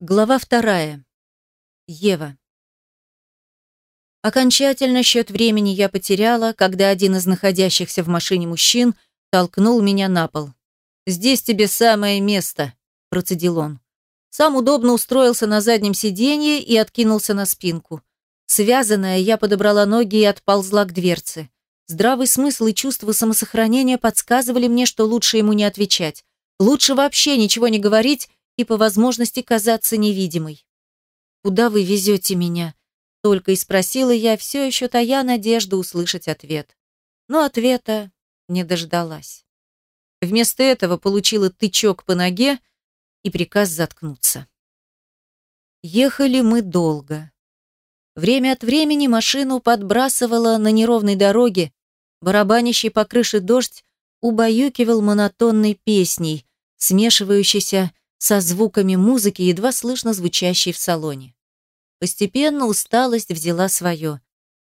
Глава вторая. Ева. Окончательно счет времени я потеряла, когда один из находящихся в машине мужчин толкнул меня на пол. «Здесь тебе самое место», – процедил он. Сам удобно устроился на заднем сиденье и откинулся на спинку. Связанная, я подобрала ноги и отползла к дверце. Здравый смысл и чувство самосохранения подсказывали мне, что лучше ему не отвечать. Лучше вообще ничего не говорить и по возможности казаться невидимой. «Куда вы везете меня?» Только и спросила я, все еще тая надежду услышать ответ. Но ответа не дождалась. Вместо этого получила тычок по ноге и приказ заткнуться. Ехали мы долго. Время от времени машину подбрасывала на неровной дороге, барабанящий по крыше дождь убаюкивал монотонной песней, смешивающейся со звуками музыки, едва слышно звучащей в салоне. Постепенно усталость взяла свое.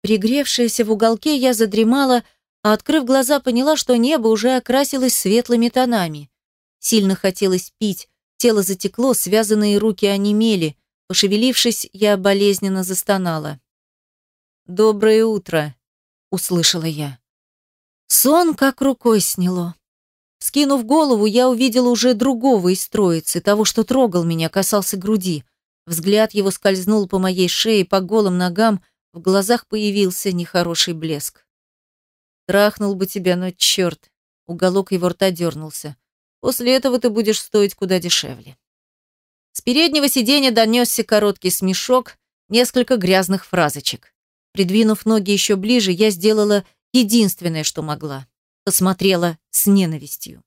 Пригревшаяся в уголке, я задремала, а, открыв глаза, поняла, что небо уже окрасилось светлыми тонами. Сильно хотелось пить, тело затекло, связанные руки онемели. Пошевелившись, я болезненно застонала. «Доброе утро», — услышала я. Сон как рукой сняло. Скинув голову, я увидела уже другого из троицы, того, что трогал меня, касался груди. Взгляд его скользнул по моей шее, по голым ногам, в глазах появился нехороший блеск. «Трахнул бы тебя, но черт!» Уголок его рта дернулся. «После этого ты будешь стоить куда дешевле». С переднего сиденья донесся короткий смешок, несколько грязных фразочек. Придвинув ноги еще ближе, я сделала единственное, что могла посмотрела с ненавистью.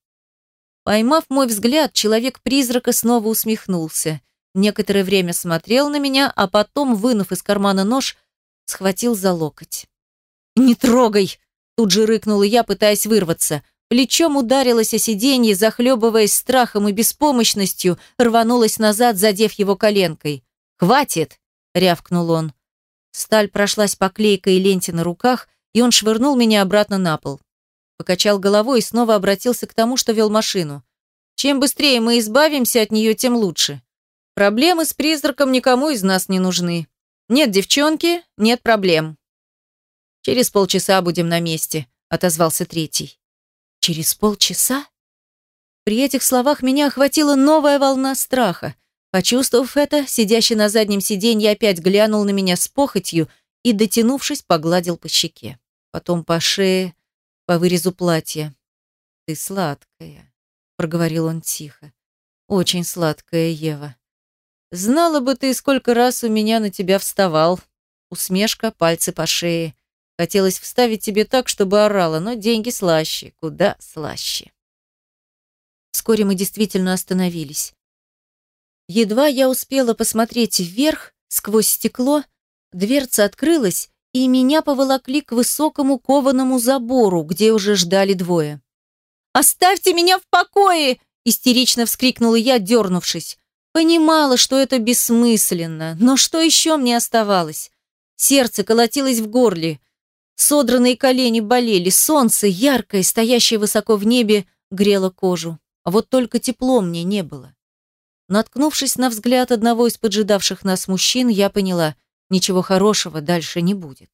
Поймав мой взгляд, человек-призрака снова усмехнулся. Некоторое время смотрел на меня, а потом, вынув из кармана нож, схватил за локоть. «Не трогай!» – тут же рыкнула я, пытаясь вырваться. Плечом ударилась о сиденье, захлебываясь страхом и беспомощностью, рванулась назад, задев его коленкой. «Хватит!» – рявкнул он. Сталь прошлась по клейкой ленте на руках, и он швырнул меня обратно на пол. Покачал головой и снова обратился к тому, что вел машину. Чем быстрее мы избавимся от нее, тем лучше. Проблемы с призраком никому из нас не нужны. Нет девчонки, нет проблем. Через полчаса будем на месте, отозвался третий. Через полчаса? При этих словах меня охватила новая волна страха. Почувствовав это, сидящий на заднем сиденье опять глянул на меня с похотью и, дотянувшись, погладил по щеке. Потом по шее, по вырезу платья. «Ты сладкая», — проговорил он тихо. «Очень сладкая, Ева. Знала бы ты, сколько раз у меня на тебя вставал. Усмешка, пальцы по шее. Хотелось вставить тебе так, чтобы орала, но деньги слаще, куда слаще». Вскоре мы действительно остановились. Едва я успела посмотреть вверх, сквозь стекло, дверца открылась, и меня поволокли к высокому кованому забору, где уже ждали двое. «Оставьте меня в покое!» – истерично вскрикнула я, дернувшись. Понимала, что это бессмысленно, но что еще мне оставалось? Сердце колотилось в горле, содранные колени болели, солнце, яркое, стоящее высоко в небе, грело кожу. А вот только тепло мне не было. Наткнувшись на взгляд одного из поджидавших нас мужчин, я поняла, Ничего хорошего дальше не будет.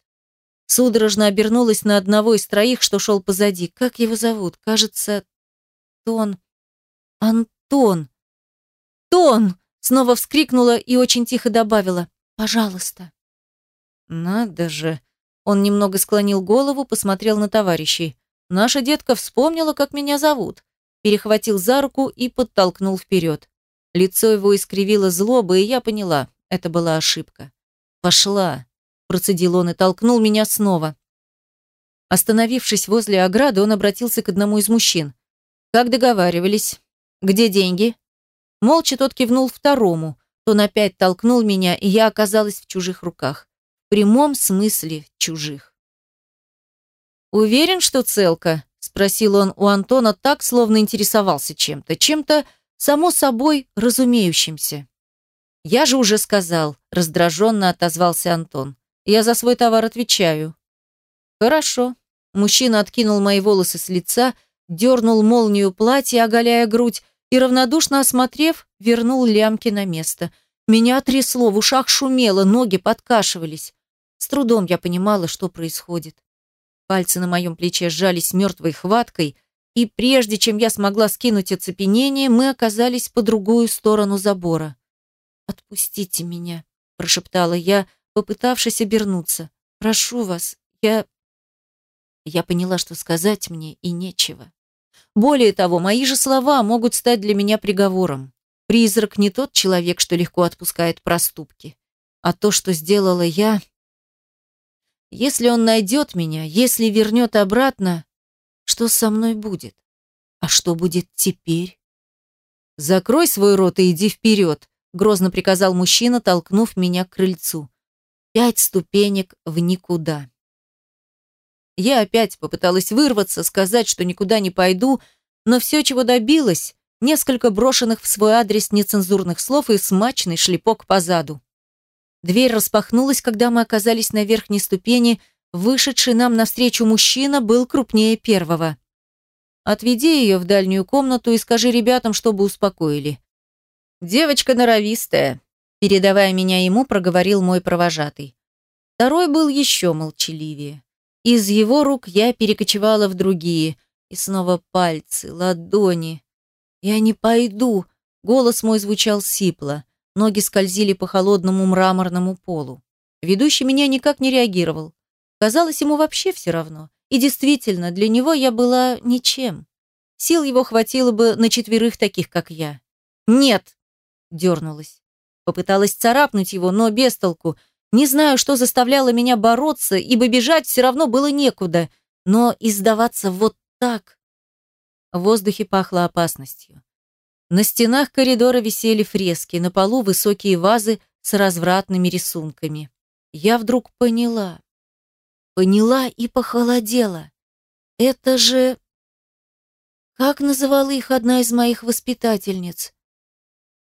Судорожно обернулась на одного из троих, что шел позади. Как его зовут? Кажется, Тон. Антон. Тон! Снова вскрикнула и очень тихо добавила. Пожалуйста. Надо же. Он немного склонил голову, посмотрел на товарищей. Наша детка вспомнила, как меня зовут. Перехватил за руку и подтолкнул вперед. Лицо его искривило злоба, и я поняла, это была ошибка. «Пошла!» – процедил он и толкнул меня снова. Остановившись возле ограды, он обратился к одному из мужчин. «Как договаривались? Где деньги?» Молча тот кивнул второму. Тон опять толкнул меня, и я оказалась в чужих руках. В прямом смысле чужих. «Уверен, что целка?» – спросил он у Антона так, словно интересовался чем-то. Чем-то, само собой, разумеющимся. «Я же уже сказал», – раздраженно отозвался Антон. «Я за свой товар отвечаю». «Хорошо». Мужчина откинул мои волосы с лица, дернул молнию платья, оголяя грудь, и, равнодушно осмотрев, вернул лямки на место. Меня трясло, в ушах шумело, ноги подкашивались. С трудом я понимала, что происходит. Пальцы на моем плече сжались мертвой хваткой, и прежде чем я смогла скинуть оцепенение, мы оказались по другую сторону забора. «Отпустите меня», – прошептала я, попытавшись обернуться. «Прошу вас, я...» Я поняла, что сказать мне и нечего. Более того, мои же слова могут стать для меня приговором. Призрак не тот человек, что легко отпускает проступки. А то, что сделала я... Если он найдет меня, если вернет обратно, что со мной будет? А что будет теперь? «Закрой свой рот и иди вперед», — грозно приказал мужчина, толкнув меня к крыльцу. Пять ступенек в никуда. Я опять попыталась вырваться, сказать, что никуда не пойду, но все, чего добилась, несколько брошенных в свой адрес нецензурных слов и смачный шлепок по заду. Дверь распахнулась, когда мы оказались на верхней ступени, вышедший нам навстречу мужчина был крупнее первого. «Отведи ее в дальнюю комнату и скажи ребятам, чтобы успокоили». «Девочка норовистая», – передавая меня ему, проговорил мой провожатый. Второй был еще молчаливее. Из его рук я перекочевала в другие, и снова пальцы, ладони, «Я не пойду!» Голос мой звучал сипло. Ноги скользили по холодному мраморному полу. Ведущий меня никак не реагировал. Казалось, ему вообще все равно. И действительно, для него я была ничем. Сил его хватило бы на четверых таких, как я. «Нет!» – дернулась. Попыталась царапнуть его, но без толку. Не знаю, что заставляло меня бороться, ибо бежать все равно было некуда. Но издаваться вот так... В воздухе пахло опасностью. На стенах коридора висели фрески, на полу высокие вазы с развратными рисунками. Я вдруг поняла. Поняла и похолодела. Это же... Как называла их одна из моих воспитательниц?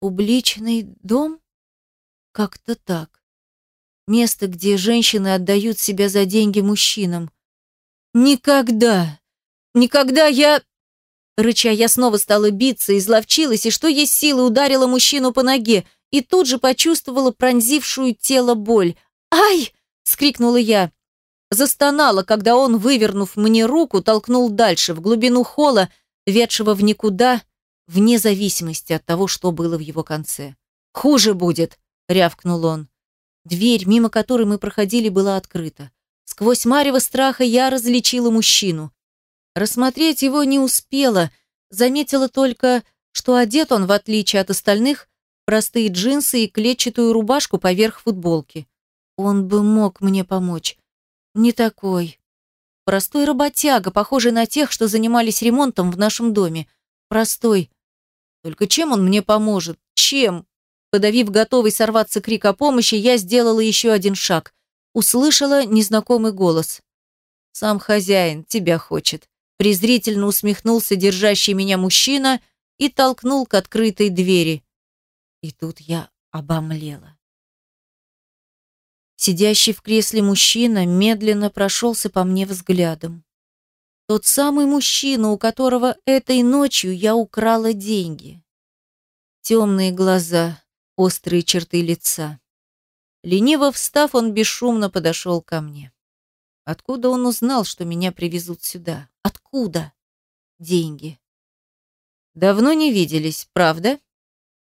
Публичный дом? Как-то так. Место, где женщины отдают себя за деньги мужчинам. Никогда, никогда я... Рыча, я снова стала биться, изловчилась и что есть силы ударила мужчину по ноге и тут же почувствовала пронзившую тело боль. «Ай!» – скрикнула я. Застонала, когда он, вывернув мне руку, толкнул дальше, в глубину холла, ведшего в никуда, вне зависимости от того, что было в его конце. «Хуже будет!» – рявкнул он. Дверь, мимо которой мы проходили, была открыта. Сквозь марево страха я различила мужчину. Рассмотреть его не успела, заметила только, что одет он, в отличие от остальных, простые джинсы и клетчатую рубашку поверх футболки. Он бы мог мне помочь. Не такой. Простой работяга, похожий на тех, что занимались ремонтом в нашем доме. Простой. Только чем он мне поможет? Чем? Подавив готовый сорваться крик о помощи, я сделала еще один шаг. Услышала незнакомый голос. «Сам хозяин тебя хочет презрительно усмехнулся держащий меня мужчина и толкнул к открытой двери. И тут я обомлела. Сидящий в кресле мужчина медленно прошелся по мне взглядом. Тот самый мужчина, у которого этой ночью я украла деньги. Темные глаза, острые черты лица. Лениво встав, он бесшумно подошел ко мне. Откуда он узнал, что меня привезут сюда? Откуда? Деньги. Давно не виделись, правда?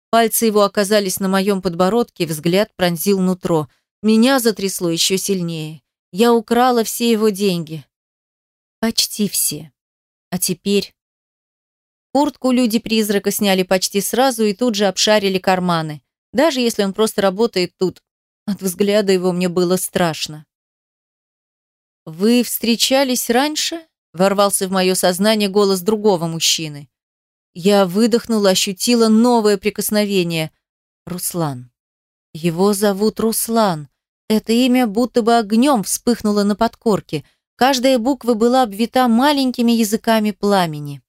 Пальцы его оказались на моем подбородке, взгляд пронзил нутро. Меня затрясло еще сильнее. Я украла все его деньги. Почти все. А теперь... Куртку люди-призрака сняли почти сразу и тут же обшарили карманы. Даже если он просто работает тут. От взгляда его мне было страшно. «Вы встречались раньше?» – ворвался в мое сознание голос другого мужчины. Я выдохнула, ощутила новое прикосновение. Руслан. Его зовут Руслан. Это имя будто бы огнем вспыхнуло на подкорке. Каждая буква была обвита маленькими языками пламени.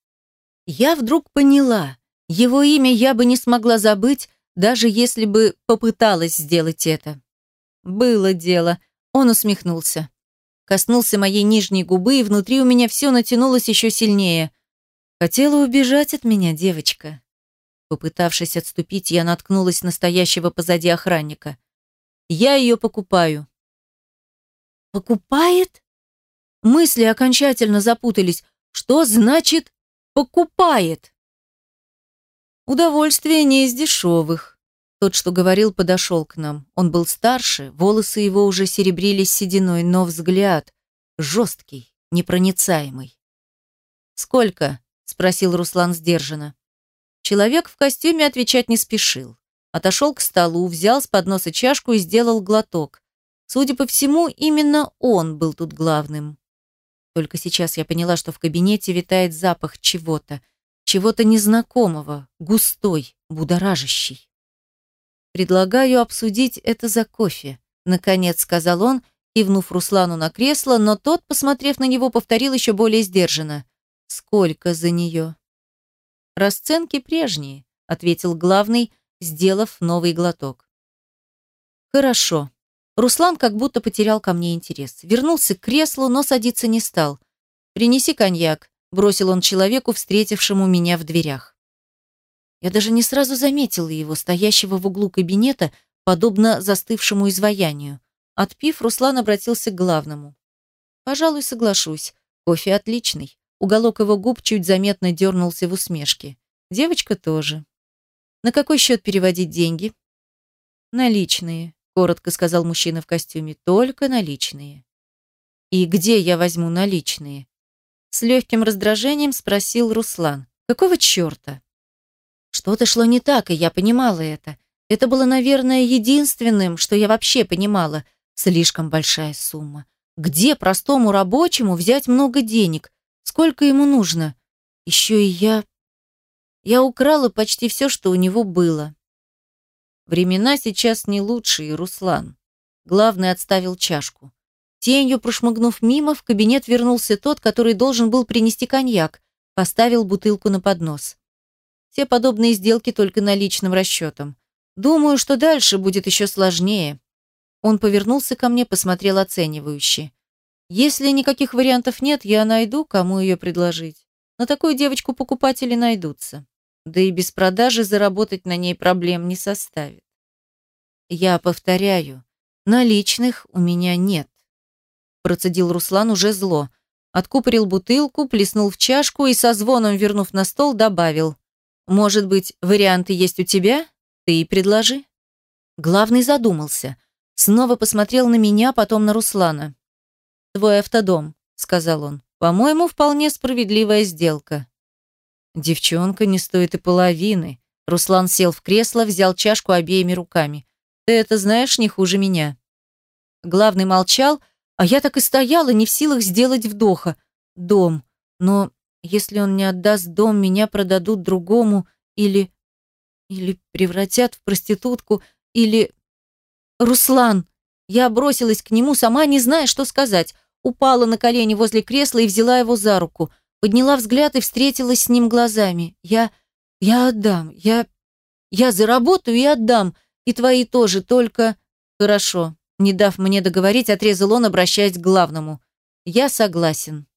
Я вдруг поняла, его имя я бы не смогла забыть, даже если бы попыталась сделать это. Было дело. Он усмехнулся коснулся моей нижней губы, и внутри у меня все натянулось еще сильнее. Хотела убежать от меня девочка. Попытавшись отступить, я наткнулась на стоящего позади охранника. «Я ее покупаю». «Покупает?» Мысли окончательно запутались. Что значит «покупает»? Удовольствие не из дешевых. Тот, что говорил, подошел к нам. Он был старше, волосы его уже серебрились сединой, но взгляд жесткий, непроницаемый. «Сколько?» – спросил Руслан сдержанно. Человек в костюме отвечать не спешил. Отошел к столу, взял с подноса чашку и сделал глоток. Судя по всему, именно он был тут главным. Только сейчас я поняла, что в кабинете витает запах чего-то, чего-то незнакомого, густой, будоражащий. «Предлагаю обсудить это за кофе», — наконец сказал он, кивнув Руслану на кресло, но тот, посмотрев на него, повторил еще более сдержанно. «Сколько за нее?» «Расценки прежние», — ответил главный, сделав новый глоток. «Хорошо». Руслан как будто потерял ко мне интерес. Вернулся к креслу, но садиться не стал. «Принеси коньяк», — бросил он человеку, встретившему меня в дверях. Я даже не сразу заметила его, стоящего в углу кабинета, подобно застывшему изваянию. Отпив, Руслан обратился к главному. «Пожалуй, соглашусь. Кофе отличный». Уголок его губ чуть заметно дернулся в усмешке. Девочка тоже. «На какой счет переводить деньги?» «Наличные», — коротко сказал мужчина в костюме. «Только наличные». «И где я возьму наличные?» С легким раздражением спросил Руслан. «Какого черта?» Что-то шло не так, и я понимала это. Это было, наверное, единственным, что я вообще понимала. Слишком большая сумма. Где простому рабочему взять много денег? Сколько ему нужно? Еще и я... Я украла почти все, что у него было. Времена сейчас не лучшие, Руслан. Главный отставил чашку. Тенью прошмыгнув мимо, в кабинет вернулся тот, который должен был принести коньяк, поставил бутылку на поднос. Все подобные сделки только наличным расчетом. Думаю, что дальше будет еще сложнее. Он повернулся ко мне, посмотрел оценивающе. Если никаких вариантов нет, я найду, кому ее предложить. На такую девочку покупатели найдутся. Да и без продажи заработать на ней проблем не составит. Я повторяю, наличных у меня нет. Процедил Руслан уже зло. Откупорил бутылку, плеснул в чашку и со звоном, вернув на стол, добавил. «Может быть, варианты есть у тебя? Ты и предложи». Главный задумался – Снова посмотрел на меня, потом на Руслана. «Твой автодом», — сказал он. «По-моему, вполне справедливая сделка». «Девчонка не стоит и половины». Руслан сел в кресло, взял чашку обеими руками. «Ты это знаешь не хуже меня». Главный молчал, а я так и стояла, не в силах сделать вдоха. Дом. Но если он не отдаст дом, меня продадут другому или... Или превратят в проститутку, или... «Руслан!» Я бросилась к нему, сама не зная, что сказать. Упала на колени возле кресла и взяла его за руку. Подняла взгляд и встретилась с ним глазами. «Я... я отдам. Я... я заработаю и отдам. И твои тоже, только...» «Хорошо». Не дав мне договорить, отрезал он, обращаясь к главному. «Я согласен».